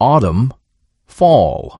autumn, fall.